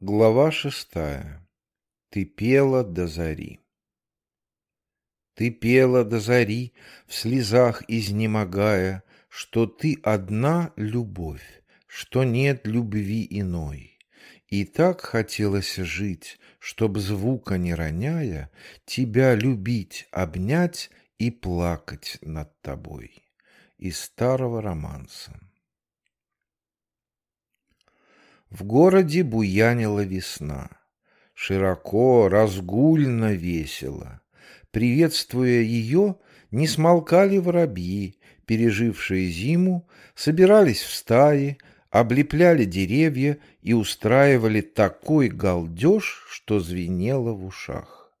Глава шестая. Ты пела до зари. Ты пела до зари, в слезах изнемогая, Что ты одна любовь, что нет любви иной. И так хотелось жить, чтоб звука не роняя, Тебя любить, обнять и плакать над тобой. Из старого романса. В городе буянила весна. Широко, разгульно, весело. Приветствуя ее, не смолкали воробьи, пережившие зиму, собирались в стаи, облепляли деревья и устраивали такой галдеж, что звенело в ушах.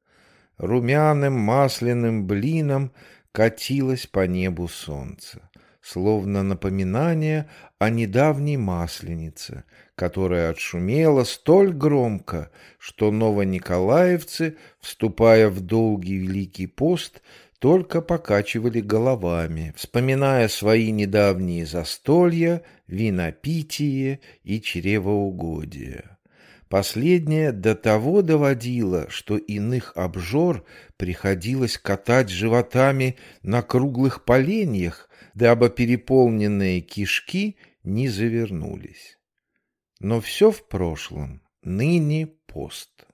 Румяным масляным блином катилось по небу солнце словно напоминание о недавней масленице, которая отшумела столь громко, что новониколаевцы, вступая в долгий Великий пост, только покачивали головами, вспоминая свои недавние застолья, винопитие и чревоугодие. Последнее до того доводило, что иных обжор приходилось катать животами на круглых поленьях, дабы переполненные кишки не завернулись. Но все в прошлом, ныне пост.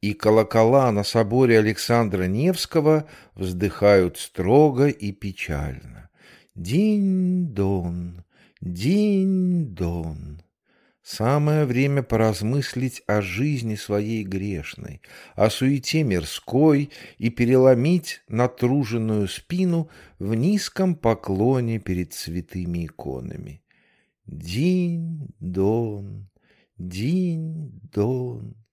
И колокола на соборе Александра Невского вздыхают строго и печально. Динь-дон, динь-дон. Самое время поразмыслить о жизни своей грешной, о суете мирской и переломить натруженную спину в низком поклоне перед святыми иконами. Динь-дон, динь-дон.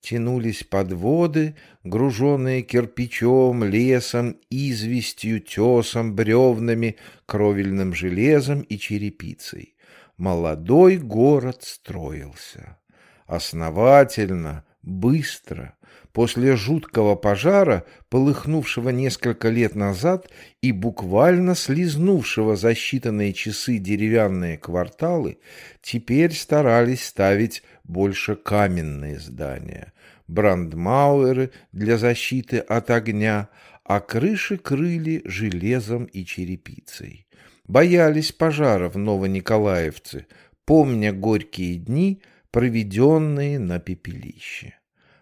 Тянулись подводы, груженные кирпичом, лесом, известью, тесом, бревнами, кровельным железом и черепицей молодой город строился. Основательно, быстро, после жуткого пожара, полыхнувшего несколько лет назад и буквально слизнувшего за считанные часы деревянные кварталы, теперь старались ставить больше каменные здания, брандмауэры для защиты от огня, а крыши крыли железом и черепицей боялись пожара в Новониколаевце, помня горькие дни, проведенные на пепелище.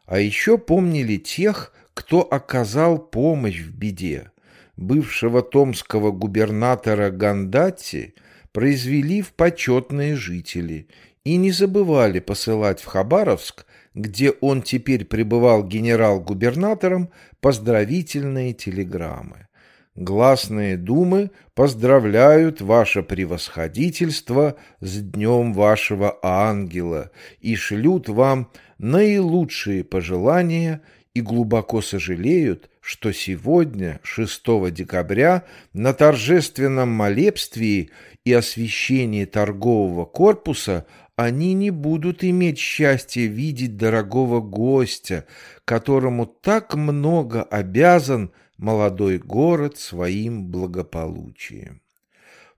А еще помнили тех, кто оказал помощь в беде. Бывшего томского губернатора Гандати произвели в почетные жители и не забывали посылать в Хабаровск, где он теперь пребывал генерал-губернатором, поздравительные телеграммы. Гласные думы поздравляют ваше превосходительство с днем вашего ангела и шлют вам наилучшие пожелания и глубоко сожалеют, что сегодня, 6 декабря, на торжественном молебствии и освящении торгового корпуса они не будут иметь счастья видеть дорогого гостя, которому так много обязан молодой город своим благополучием.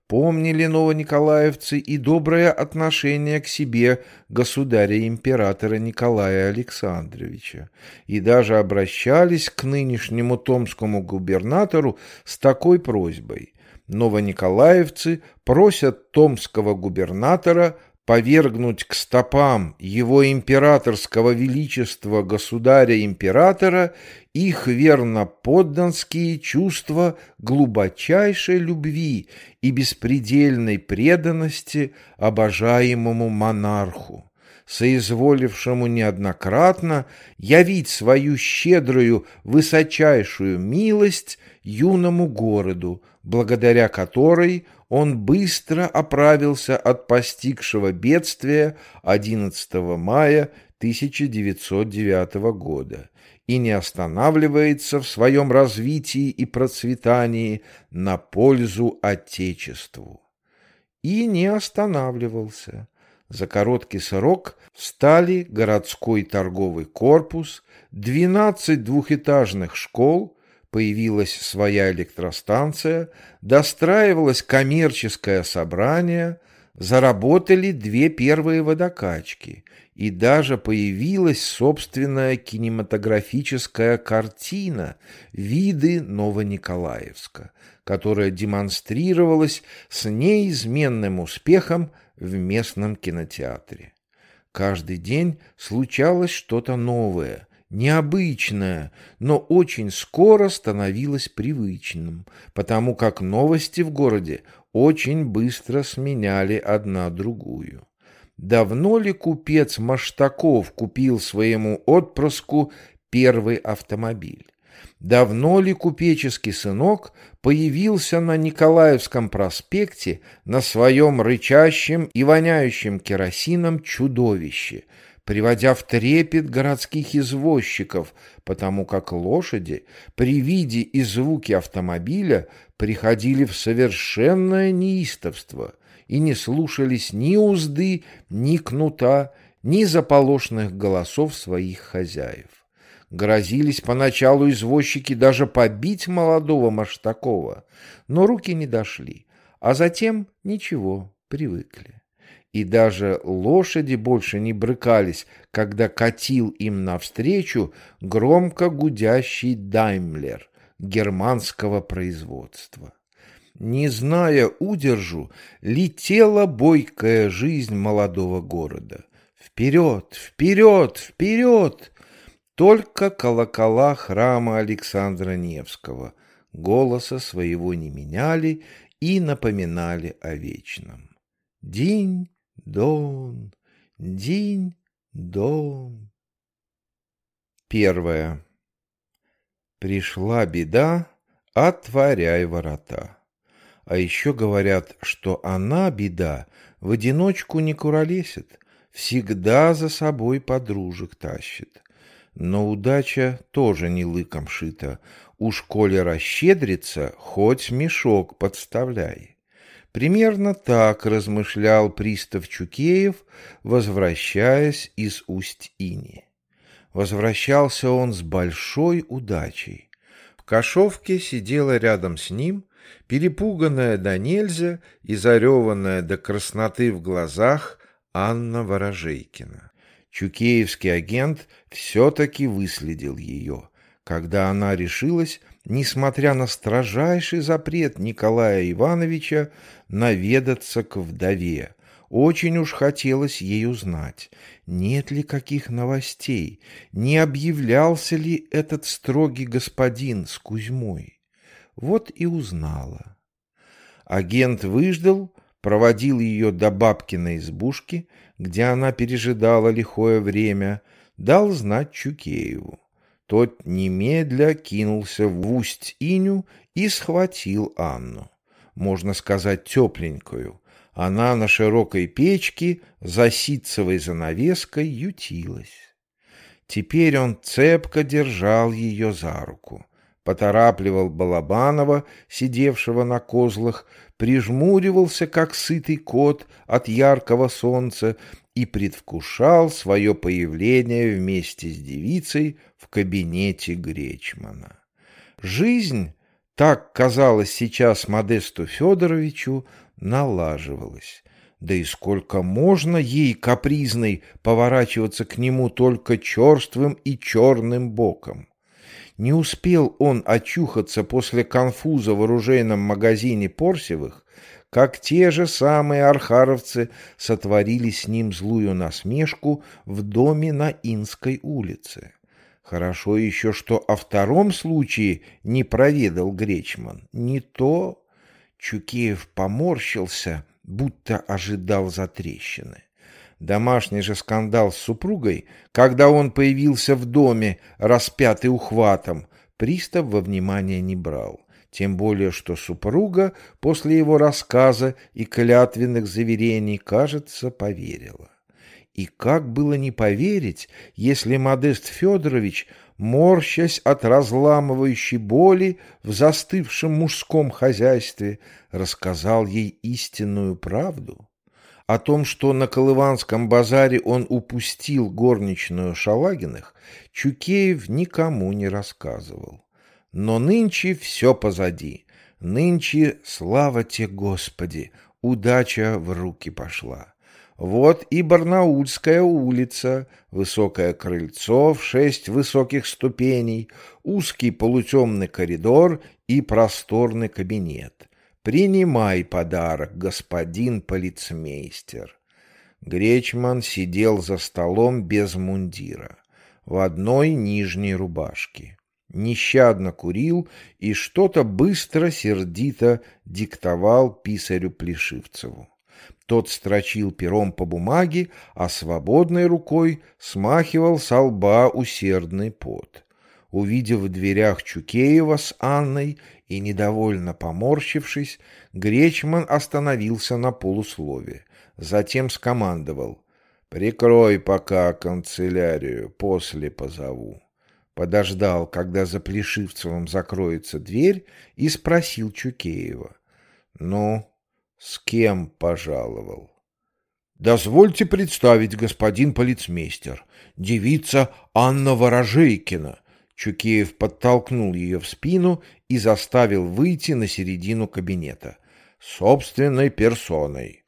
Помнили новониколаевцы и доброе отношение к себе государя-императора Николая Александровича и даже обращались к нынешнему томскому губернатору с такой просьбой. Новониколаевцы просят томского губернатора повергнуть к стопам его императорского величества государя-императора их верно подданские чувства глубочайшей любви и беспредельной преданности обожаемому монарху соизволившему неоднократно явить свою щедрую высочайшую милость юному городу, благодаря которой он быстро оправился от постигшего бедствия 11 мая 1909 года и не останавливается в своем развитии и процветании на пользу Отечеству. И не останавливался. За короткий срок встали городской торговый корпус, 12 двухэтажных школ, появилась своя электростанция, достраивалось коммерческое собрание, заработали две первые водокачки, и даже появилась собственная кинематографическая картина «Виды Новониколаевска», которая демонстрировалась с неизменным успехом в местном кинотеатре. Каждый день случалось что-то новое, необычное, но очень скоро становилось привычным, потому как новости в городе очень быстро сменяли одна другую. Давно ли купец Маштаков купил своему отпрыску первый автомобиль? Давно ли купеческий сынок появился на Николаевском проспекте на своем рычащем и воняющем керосином чудовище, приводя в трепет городских извозчиков, потому как лошади при виде и звуке автомобиля приходили в совершенное неистовство и не слушались ни узды, ни кнута, ни заполошных голосов своих хозяев. Грозились поначалу извозчики даже побить молодого Маштакова, но руки не дошли, а затем ничего, привыкли. И даже лошади больше не брыкались, когда катил им навстречу громко гудящий Даймлер германского производства. Не зная удержу, летела бойкая жизнь молодого города. Вперед, вперед, вперед! Только колокола храма Александра Невского голоса своего не меняли и напоминали о вечном. День, дон, день, дон. Первое. Пришла беда, отворяй ворота. А еще говорят, что она, беда, в одиночку не куролесит, всегда за собой подружек тащит. Но удача тоже не лыком шита. Уж коли расщедрится, хоть мешок подставляй. Примерно так размышлял пристав Чукеев, возвращаясь из Усть-Ини. Возвращался он с большой удачей. В кошовке сидела рядом с ним, перепуганная до нельзя и зареванная до красноты в глазах Анна Ворожейкина. Чукеевский агент все-таки выследил ее, когда она решилась, несмотря на строжайший запрет Николая Ивановича, наведаться к вдове. Очень уж хотелось ей узнать, нет ли каких новостей, не объявлялся ли этот строгий господин с Кузьмой. Вот и узнала. Агент выждал, проводил ее до бабкиной избушки, где она пережидала лихое время, дал знать Чукееву. Тот немедля кинулся в усть-иню и схватил Анну. Можно сказать, тепленькую. Она на широкой печке за ситцевой занавеской ютилась. Теперь он цепко держал ее за руку поторапливал Балабанова, сидевшего на козлах, прижмуривался, как сытый кот от яркого солнца, и предвкушал свое появление вместе с девицей в кабинете Гречмана. Жизнь, так казалось сейчас Модесту Федоровичу, налаживалась. Да и сколько можно ей, капризной, поворачиваться к нему только черствым и черным боком? Не успел он очухаться после конфуза в оружейном магазине Порсевых, как те же самые архаровцы сотворили с ним злую насмешку в доме на Инской улице. Хорошо еще, что о втором случае не проведал Гречман. Не то Чукеев поморщился, будто ожидал затрещины. Домашний же скандал с супругой, когда он появился в доме, распятый ухватом, пристав во внимание не брал. Тем более, что супруга после его рассказа и клятвенных заверений, кажется, поверила. И как было не поверить, если Модест Федорович, морщась от разламывающей боли в застывшем мужском хозяйстве, рассказал ей истинную правду? О том, что на Колыванском базаре он упустил горничную Шалагиных, Чукеев никому не рассказывал. Но нынче все позади. Нынче, слава тебе, Господи, удача в руки пошла. Вот и Барнаульская улица, высокое крыльцо в шесть высоких ступеней, узкий полутемный коридор и просторный кабинет. Принимай подарок, господин полицмейстер. Гречман сидел за столом без мундира, в одной нижней рубашке. Нещадно курил и что-то быстро-сердито диктовал писарю Плешивцеву. Тот строчил пером по бумаге, а свободной рукой смахивал со лба усердный пот. Увидев в дверях Чукеева с Анной и недовольно поморщившись, Гречман остановился на полуслове. Затем скомандовал «Прикрой пока канцелярию, после позову». Подождал, когда за Плешивцевым закроется дверь, и спросил Чукеева. «Ну, с кем пожаловал? Дозвольте представить, господин полицмейстер. Девица Анна Ворожейкина. Чукеев подтолкнул ее в спину и заставил выйти на середину кабинета. Собственной персоной.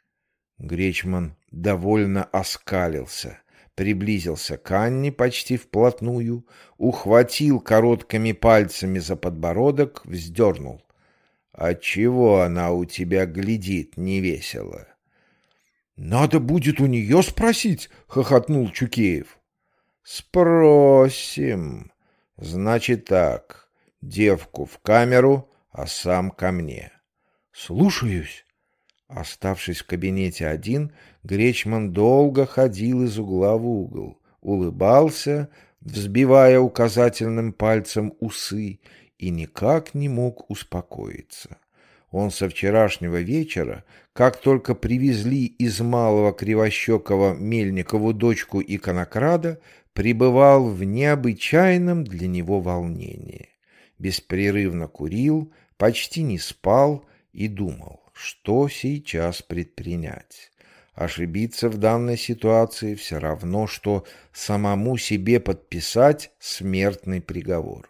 Гречман довольно оскалился, приблизился к Анне почти вплотную, ухватил короткими пальцами за подбородок, вздернул. Отчего она у тебя глядит невесело? Надо будет у нее спросить, хохотнул Чукеев. Спросим. Значит так, девку в камеру, а сам ко мне. Слушаюсь. Оставшись в кабинете один, Гречман долго ходил из угла в угол, улыбался, взбивая указательным пальцем усы и никак не мог успокоиться. Он со вчерашнего вечера, как только привезли из Малого Кривощекова Мельникову дочку и конокрада, пребывал в необычайном для него волнении. Беспрерывно курил, почти не спал и думал, что сейчас предпринять. Ошибиться в данной ситуации все равно, что самому себе подписать смертный приговор.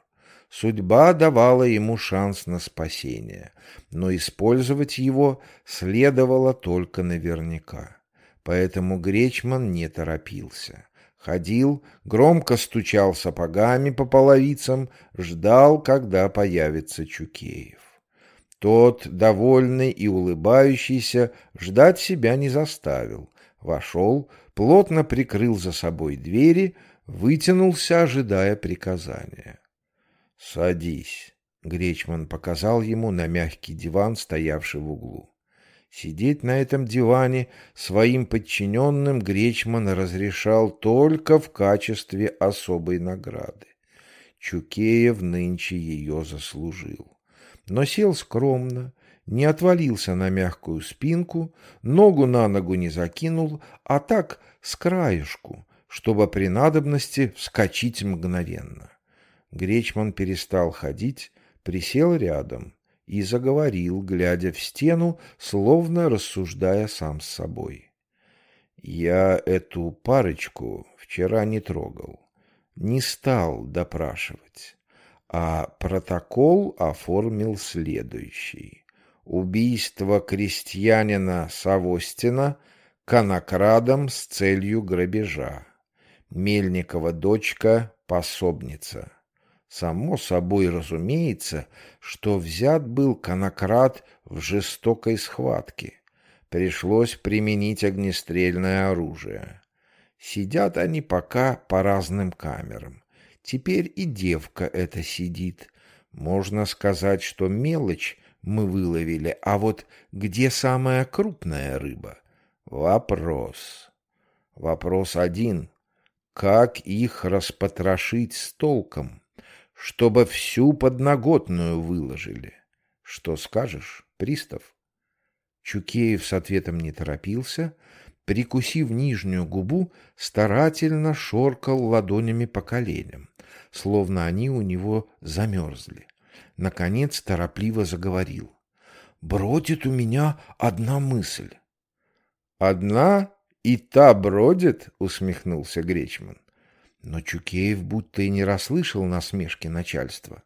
Судьба давала ему шанс на спасение, но использовать его следовало только наверняка. Поэтому Гречман не торопился. Ходил, громко стучал сапогами по половицам, ждал, когда появится Чукеев. Тот, довольный и улыбающийся, ждать себя не заставил. Вошел, плотно прикрыл за собой двери, вытянулся, ожидая приказания. «Садись», — Гречман показал ему на мягкий диван, стоявший в углу. Сидеть на этом диване своим подчиненным Гречман разрешал только в качестве особой награды. Чукеев нынче ее заслужил. Но сел скромно, не отвалился на мягкую спинку, ногу на ногу не закинул, а так с краешку, чтобы при надобности вскочить мгновенно. Гречман перестал ходить, присел рядом и заговорил, глядя в стену, словно рассуждая сам с собой. «Я эту парочку вчера не трогал, не стал допрашивать, а протокол оформил следующий. Убийство крестьянина Савостина конокрадом с целью грабежа. Мельникова дочка — пособница». Само собой разумеется, что взят был конократ в жестокой схватке. Пришлось применить огнестрельное оружие. Сидят они пока по разным камерам. Теперь и девка эта сидит. Можно сказать, что мелочь мы выловили, а вот где самая крупная рыба? Вопрос. Вопрос один. Как их распотрошить с толком? чтобы всю подноготную выложили. Что скажешь, пристав? Чукеев с ответом не торопился, прикусив нижнюю губу, старательно шоркал ладонями по коленям, словно они у него замерзли. Наконец торопливо заговорил. «Бродит у меня одна мысль». «Одна и та бродит?» — усмехнулся Гречман. Но Чукеев будто и не расслышал насмешки начальства.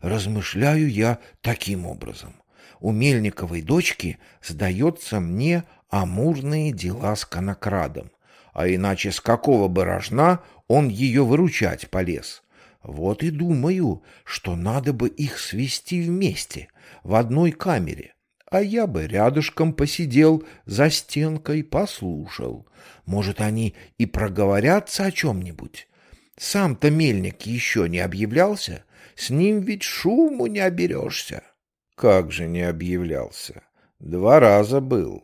Размышляю я таким образом. у Мельниковой дочки, сдается мне, амурные дела с конокрадом. А иначе с какого бы рожна он ее выручать полез? Вот и думаю, что надо бы их свести вместе, в одной камере. А я бы рядышком посидел, за стенкой послушал. Может, они и проговорятся о чем-нибудь. Сам-то мельник еще не объявлялся, с ним ведь шуму не оберешься. Как же не объявлялся? Два раза был.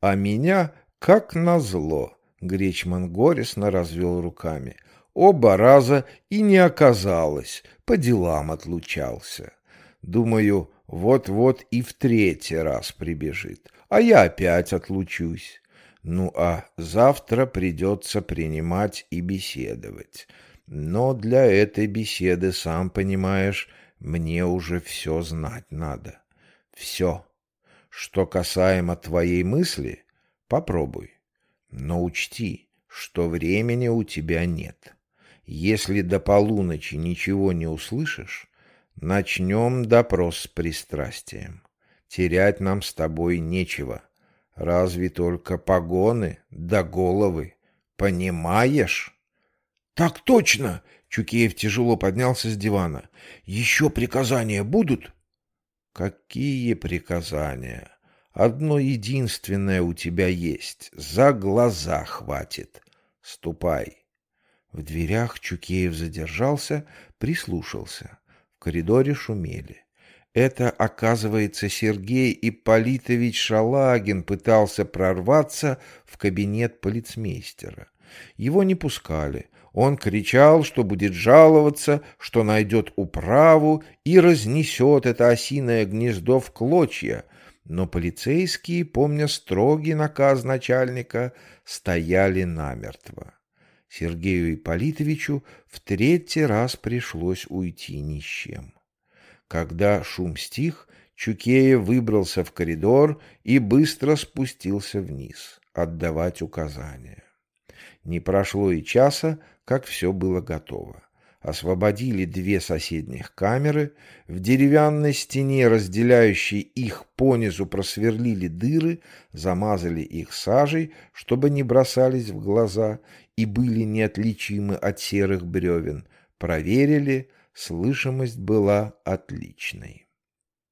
А меня, как назло, Гречман горестно развел руками. Оба раза и не оказалось, по делам отлучался. Думаю, вот-вот и в третий раз прибежит, а я опять отлучусь. Ну а завтра придется принимать и беседовать. Но для этой беседы, сам понимаешь, мне уже все знать надо. Все. Что касаемо твоей мысли, попробуй. Но учти, что времени у тебя нет. Если до полуночи ничего не услышишь, начнем допрос с пристрастием. Терять нам с тобой нечего. Разве только погоны да головы. Понимаешь? «Так точно!» — Чукеев тяжело поднялся с дивана. «Еще приказания будут?» «Какие приказания? Одно единственное у тебя есть. За глаза хватит. Ступай». В дверях Чукеев задержался, прислушался. В коридоре шумели. Это, оказывается, Сергей Ипполитович Шалагин пытался прорваться в кабинет полицмейстера. Его не пускали. Он кричал, что будет жаловаться, что найдет управу и разнесет это осиное гнездо в клочья, но полицейские, помня строгий наказ начальника, стояли намертво. Сергею Ипполитовичу в третий раз пришлось уйти ни с чем. Когда шум стих, Чукеев выбрался в коридор и быстро спустился вниз, отдавать указания. Не прошло и часа, как все было готово. Освободили две соседних камеры, в деревянной стене, разделяющей их понизу, просверлили дыры, замазали их сажей, чтобы не бросались в глаза и были неотличимы от серых бревен, проверили, слышимость была отличной.